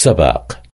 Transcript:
السباق.